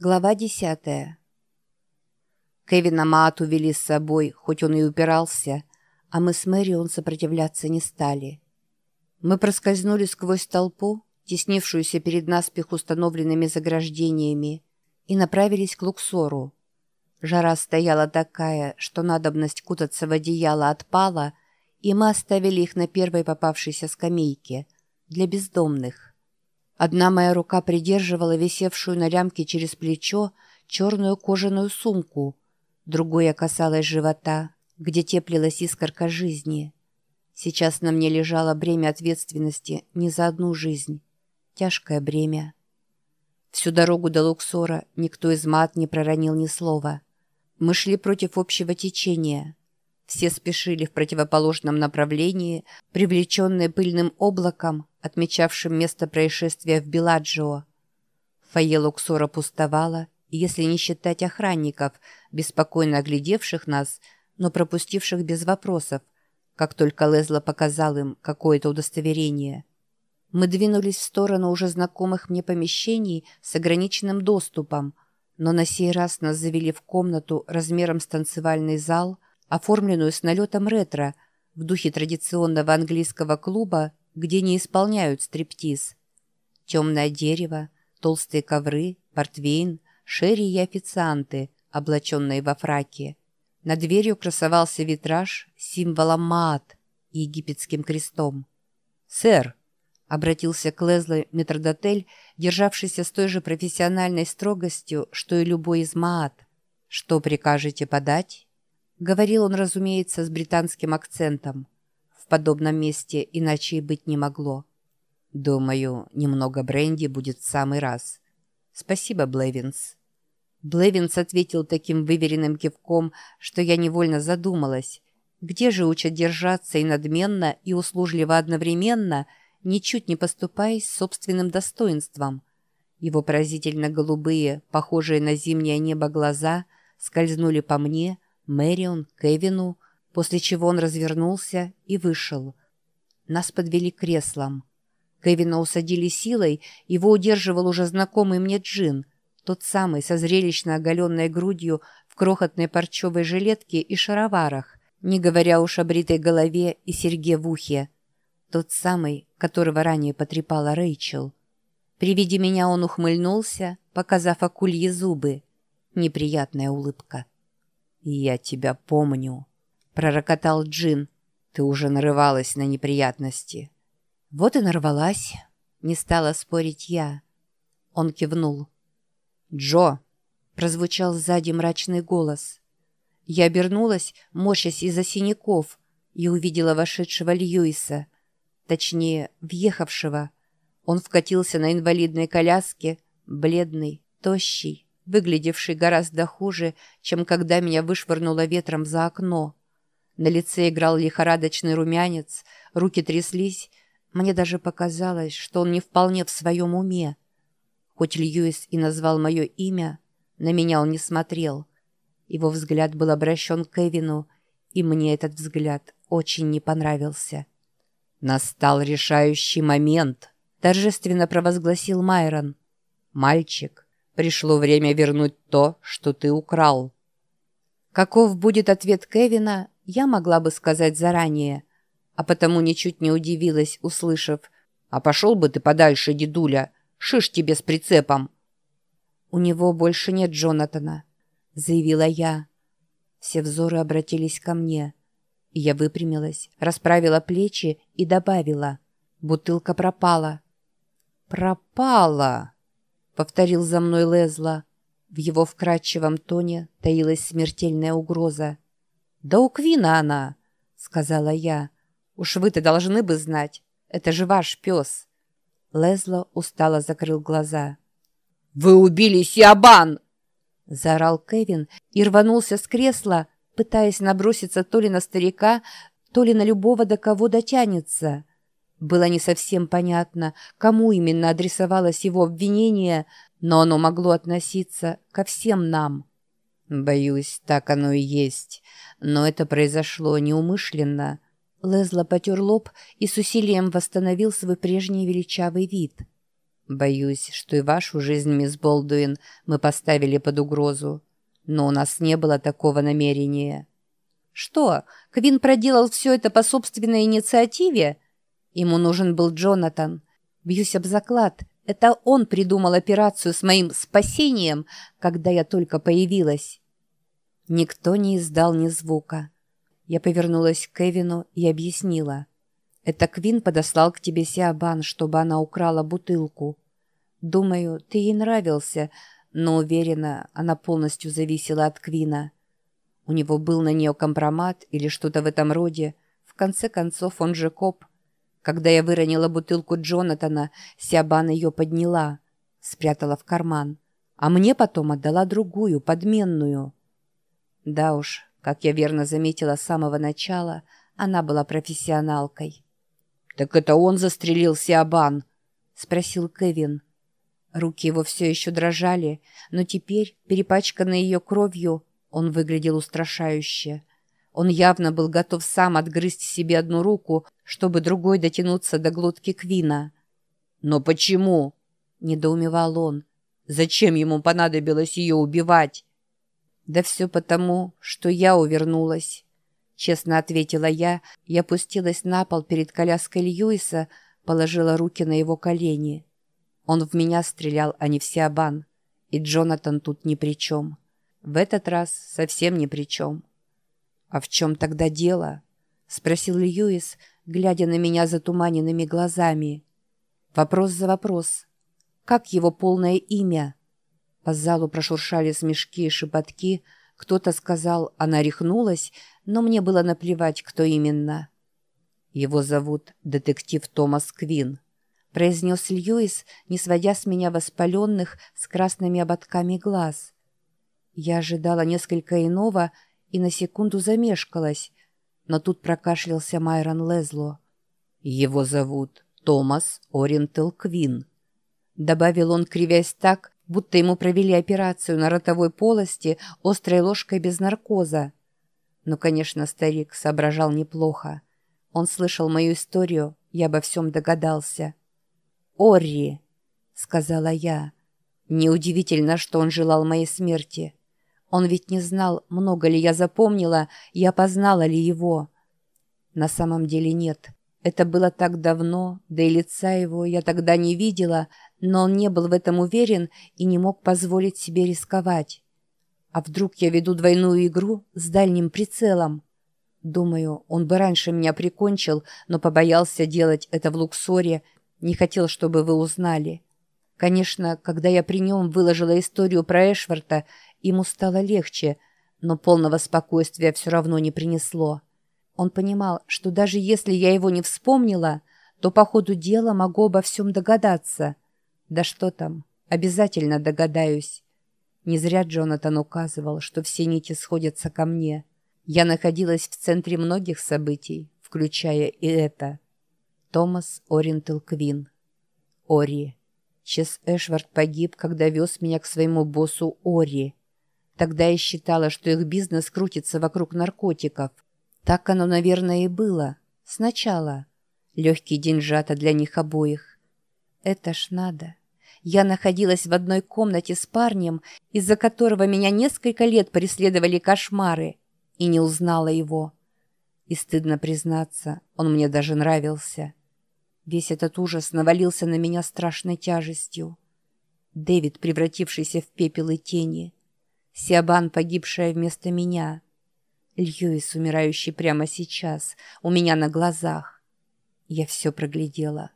Глава десятая. Кевина Маат увели с собой, хоть он и упирался, а мы с Мэрион сопротивляться не стали. Мы проскользнули сквозь толпу, теснившуюся перед наспех установленными заграждениями, и направились к Луксору. Жара стояла такая, что надобность кутаться в одеяло отпала, и мы оставили их на первой попавшейся скамейке для бездомных. Одна моя рука придерживала висевшую на лямке через плечо черную кожаную сумку, другой я касалась живота, где теплилась искорка жизни. Сейчас на мне лежало бремя ответственности не за одну жизнь. Тяжкое бремя. Всю дорогу до Луксора никто из мат не проронил ни слова. Мы шли против общего течения. Все спешили в противоположном направлении, привлеченные пыльным облаком, отмечавшим место происшествия в Беладжио. Фойе Луксора пустовало, если не считать охранников, беспокойно оглядевших нас, но пропустивших без вопросов, как только Лезла показал им какое-то удостоверение. Мы двинулись в сторону уже знакомых мне помещений с ограниченным доступом, но на сей раз нас завели в комнату размером с танцевальный зал – оформленную с налетом ретро в духе традиционного английского клуба, где не исполняют стриптиз. Темное дерево, толстые ковры, портвейн, шерри и официанты, облаченные во фраке. Над дверью красовался витраж с символом Маат и египетским крестом. «Сэр!» — обратился к Лезле метрдотель, державшийся с той же профессиональной строгостью, что и любой из Маат. «Что прикажете подать?» Говорил он, разумеется, с британским акцентом. В подобном месте иначе и быть не могло. «Думаю, немного бренди будет в самый раз. Спасибо, Блевинс». Блевинс ответил таким выверенным кивком, что я невольно задумалась. Где же учат держаться и надменно, и услужливо одновременно, ничуть не поступаясь собственным достоинством? Его поразительно голубые, похожие на зимнее небо глаза, скользнули по мне — Мэрион, Кевину, после чего он развернулся и вышел. Нас подвели к креслам. Кевина усадили силой, его удерживал уже знакомый мне Джин, тот самый со зрелищно оголенной грудью в крохотной парчевой жилетке и шароварах, не говоря уж о бритой голове и серьге в ухе. Тот самый, которого ранее потрепала Рэйчел. При виде меня он ухмыльнулся, показав акульи зубы. Неприятная улыбка. «Я тебя помню», — пророкотал Джин. «Ты уже нарывалась на неприятности». «Вот и нарвалась», — не стала спорить я. Он кивнул. «Джо!» — прозвучал сзади мрачный голос. Я обернулась, морщась из-за синяков, и увидела вошедшего Льюиса, точнее, въехавшего. Он вкатился на инвалидной коляске, бледный, тощий, выглядевший гораздо хуже, чем когда меня вышвырнуло ветром за окно. На лице играл лихорадочный румянец, руки тряслись. Мне даже показалось, что он не вполне в своем уме. Хоть Льюис и назвал мое имя, на меня он не смотрел. Его взгляд был обращен к Кевину, и мне этот взгляд очень не понравился. «Настал решающий момент», — торжественно провозгласил Майрон. «Мальчик, Пришло время вернуть то, что ты украл». Каков будет ответ Кевина, я могла бы сказать заранее, а потому ничуть не удивилась, услышав «А пошел бы ты подальше, дедуля, шиш тебе с прицепом». «У него больше нет Джонатана», — заявила я. Все взоры обратились ко мне. Я выпрямилась, расправила плечи и добавила. Бутылка пропала. «Пропала!» Повторил за мной Лезла. В его вкрадчивом тоне таилась смертельная угроза. «Да у Квина она!» — сказала я. «Уж вы-то должны бы знать. Это же ваш пес!» Лезло устало закрыл глаза. «Вы убили Сиабан!» — заорал Кевин и рванулся с кресла, пытаясь наброситься то ли на старика, то ли на любого, до кого дотянется. Было не совсем понятно, кому именно адресовалось его обвинение, но оно могло относиться ко всем нам. «Боюсь, так оно и есть. Но это произошло неумышленно». Лезла потер лоб и с усилием восстановил свой прежний величавый вид. Боюсь, что и вашу жизнь, мисс Болдуин, мы поставили под угрозу. Но у нас не было такого намерения. Что, Квин проделал все это по собственной инициативе? Ему нужен был Джонатан. Бьюсь об заклад. Это он придумал операцию с моим спасением, когда я только появилась. Никто не издал ни звука. Я повернулась к Кевину и объяснила. Это Квин подослал к тебе Сиабан, чтобы она украла бутылку. Думаю, ты ей нравился, но уверена, она полностью зависела от Квина. У него был на нее компромат или что-то в этом роде. В конце концов, он же коп. Когда я выронила бутылку Джонатана, Сиабан ее подняла, спрятала в карман, а мне потом отдала другую, подменную. Да уж, как я верно заметила с самого начала, она была профессионалкой. «Так это он застрелил Сиабан?» — спросил Кевин. Руки его все еще дрожали, но теперь, перепачканный ее кровью, он выглядел устрашающе. Он явно был готов сам отгрызть себе одну руку, чтобы другой дотянуться до глотки Квина. «Но почему?» — недоумевал он. «Зачем ему понадобилось ее убивать?» «Да все потому, что я увернулась», — честно ответила я и опустилась на пол перед коляской Льюиса, положила руки на его колени. Он в меня стрелял, а не в Сиабан, и Джонатан тут ни при чем. В этот раз совсем ни при чем. «А в чем тогда дело?» — спросил Льюис, глядя на меня затуманенными глазами. Вопрос за вопрос. «Как его полное имя?» По залу прошуршали смешки и шепотки. Кто-то сказал, она рехнулась, но мне было наплевать, кто именно. Его зовут детектив Томас Квин, произнес Льюис, не сводя с меня воспаленных с красными ободками глаз. Я ожидала несколько иного и на секунду замешкалась, но тут прокашлялся Майрон Лезло. «Его зовут Томас Ориентел Квин», — добавил он, кривясь так, будто ему провели операцию на ротовой полости острой ложкой без наркоза. Но, конечно, старик соображал неплохо. Он слышал мою историю, я обо всем догадался. «Орри», — сказала я. Неудивительно, что он желал моей смерти. Он ведь не знал, много ли я запомнила и опознала ли его. На самом деле нет. Это было так давно, да и лица его я тогда не видела, но он не был в этом уверен и не мог позволить себе рисковать. А вдруг я веду двойную игру с дальним прицелом? Думаю, он бы раньше меня прикончил, но побоялся делать это в Луксоре, не хотел, чтобы вы узнали. Конечно, когда я при нем выложила историю про Эшварта, ему стало легче, но полного спокойствия все равно не принесло. Он понимал, что даже если я его не вспомнила, то по ходу дела могу обо всем догадаться. Да что там, обязательно догадаюсь. Не зря Джонатан указывал, что все нити сходятся ко мне. Я находилась в центре многих событий, включая и это. Томас Ориентел Квин. Ори. Чес Эшвард погиб, когда вез меня к своему боссу Ори. Тогда я считала, что их бизнес крутится вокруг наркотиков — так оно, наверное, и было. Сначала. Легкий деньжата для них обоих. Это ж надо. Я находилась в одной комнате с парнем, из-за которого меня несколько лет преследовали кошмары, и не узнала его. И стыдно признаться, он мне даже нравился. Весь этот ужас навалился на меня страшной тяжестью. Дэвид, превратившийся в пепел и тени. Сиабан, погибшая вместо меня — Льюис, умирающий прямо сейчас, у меня на глазах. Я все проглядела.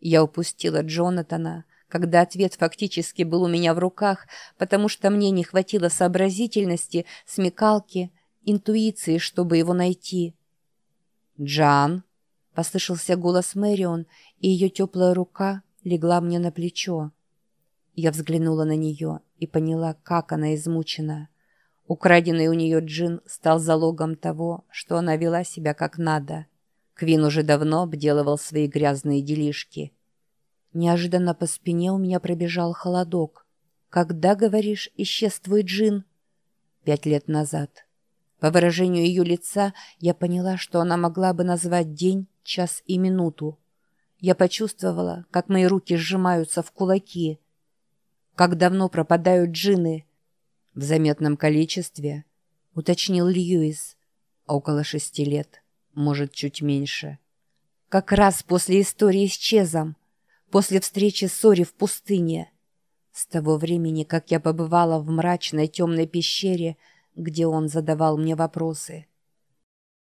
Я упустила Джонатана, когда ответ фактически был у меня в руках, потому что мне не хватило сообразительности, смекалки, интуиции, чтобы его найти. «Джан!» — послышался голос Мэрион, и ее теплая рука легла мне на плечо. Я взглянула на нее и поняла, как она измучена. Украденный у нее джин стал залогом того, что она вела себя как надо. Квин уже давно обделывал свои грязные делишки. Неожиданно по спине у меня пробежал холодок. «Когда, говоришь, исчез твой джин?» «Пять лет назад». По выражению ее лица я поняла, что она могла бы назвать день, час и минуту. Я почувствовала, как мои руки сжимаются в кулаки. Как давно пропадают джины? В заметном количестве, уточнил Льюис. Около шести лет, может, чуть меньше. Как раз после истории с Чезом, после встречи с Сори в пустыне. С того времени, как я побывала в мрачной темной пещере, где он задавал мне вопросы —